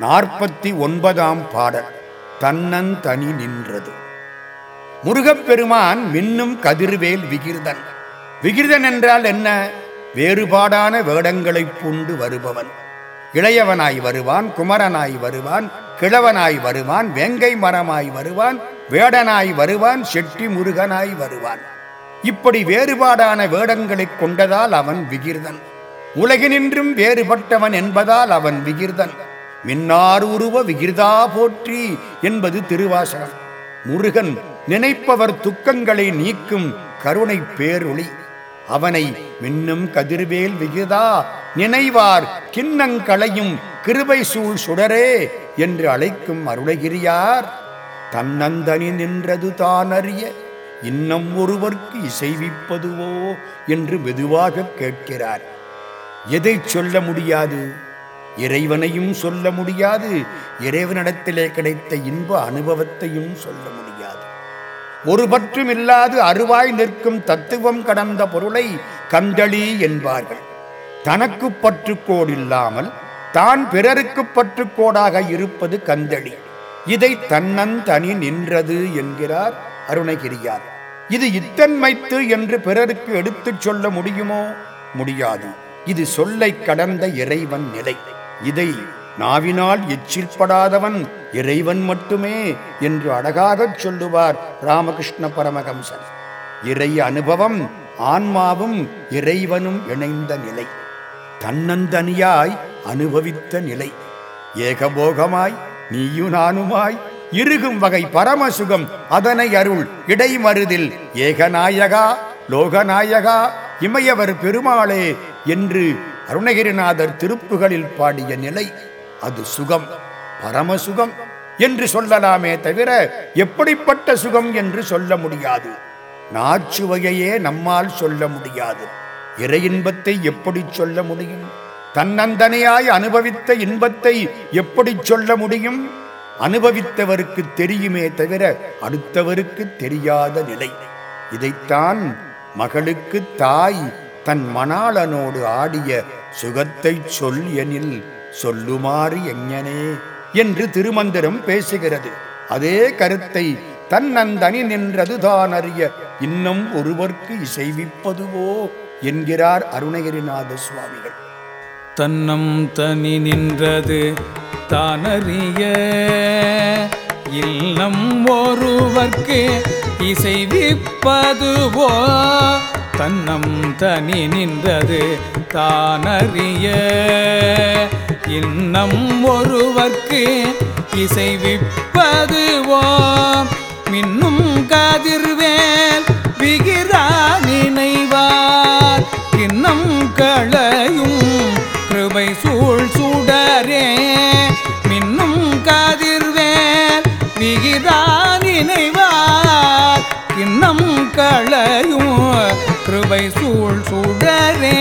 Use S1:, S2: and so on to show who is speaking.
S1: நாற்பத்தி ஒன்பதாம் பாடல் தன்னந்தனி நின்றது. முருகப்பெருமான் மின்னும் கதிர்வேல் விகிர்தன். விகிர்தன் என்றால் என்ன? வேறுபாடான வேடங்களைப் பூண்டு வருபவன். இளையவனாய் வருவான் குமரனாய் வருவான் கிழவனாய் வருவான் வேங்கை மரமாய் வருவான் வேடனாய் வருவான் செட்டி முருகனாய் வருவான். இப்படி வேறுபாடான வேடங்களைக் கொண்டதால் அவன் விகிர்தன். உலகினின்றும் வேறுபட்டவன் என்பதால் அவன் விகிர்தன். மின்னார் உருவ விகிர்தா போற்றி என்பது திருவாசகம். முருகன் நினைப்பவர் துக்கங்களை நீக்கும் கருணை பேரொளி. அவனை மின்னும் கதிர்வேல் விகிதா நினைவார் கிண்ணங்களையும் கிருபை சூழ் சுடரே என்று அழைக்கும் அருணகிரியார் தன்னந்தனி நின்றது தானறிய இன்னம் ஒருவர்க்கு இசைவிப்பதுவோ என்று மெதுவாக கேட்கிறார். எதை சொல்ல முடியாது? இறைவனையும் சொல்ல முடியாது இறைவனிடத்திலே கிடைத்த இன்ப அனுபவத்தையும் சொல்ல முடியாது. ஒரு பற்றும் இல்லாது அருவாய் நிற்கும் தத்துவம் கடந்த பொருளை கந்தளி என்பார்கள். தனக்கு பற்றுக்கோடில்லாமல் தான் பிறருக்கு பற்றுக்கோடாக இருப்பது கந்தளி. இதை தன்னந்தனி நின்றது என்கிறார் அருணகிரியார். இது இத்தன்மைத்து என்று பிறருக்கு எடுத்துச் சொல்ல முடியுமோ? முடியாது. இது சொல்லை கடந்த இறைவன் நிலை. இதை நாவினால் எச்சில்படாதவன் இறைவன் மட்டுமே என்று அழகாகச் சொல்லுவார் ராமகிருஷ்ண பரமகம்சன் இறை அனுபவம் ஆன்மாவும் இறைவனும் இணைந்த நிலை. தன்னந்தனியாய் அனுபவித்த நிலை. ஏகபோகமாய் நீயு நானுமாய் இருகும் வகை பரமசுகம் அதனை அருள் இடைமருதில் ஏகநாயகா லோகநாயகா இமையவர் பெருமாளே என்று அருணகிரிநாதர் திருப்புகளில் பாடிய நிலை அது சுகம் பரமசுகம் என்று சொல்லலாமே தவிர எப்படிப்பட்ட சுகம் என்று சொல்ல முடியாது. நாச்சுவையே நம்மால் சொல்ல முடியாது. இறை இன்பத்தை எப்படி சொல்ல முடியும்? தன்னந்தனையாய் அனுபவித்த இன்பத்தை எப்படி சொல்ல முடியும்? அனுபவித்தவருக்கு தெரியுமே தவிர அடுத்தவருக்கு தெரியாத நிலை. இதைத்தான் மகளுக்கு தாய் தன் மணாளனோடு ஆடிய சுகத்தை சொல் எனில் சொல்லுமாறு எங்கனே என்று திருமந்திரம் பேசுகிறது. அதே கருத்தை தன்னந்தனி நின்றது தான் அறிய இன்னும் ஒருவர்க்கு இசைவிப்பதுவோ என்கிறார் அருணகிரிநாத சுவாமிகள்
S2: தன்னம் தனி நின்றது தானறிய இல்லம் ஒருவர்க்கு இசைவிப்பதுவோ தன்னம் தனி நின்றது தானறிய. இன்னம் ஒருவர்க்கு இசைவிப்பதுவோ மின்னும் கதிர்வேல் விகிரா நினைவார். இன்னம் களையும் கிருபை சூழ் சுடரே. மின்னும் கதிர்வேல் விகிரா நினைவார். இன்னம் களையும் கிருபை சூழ் சூழரே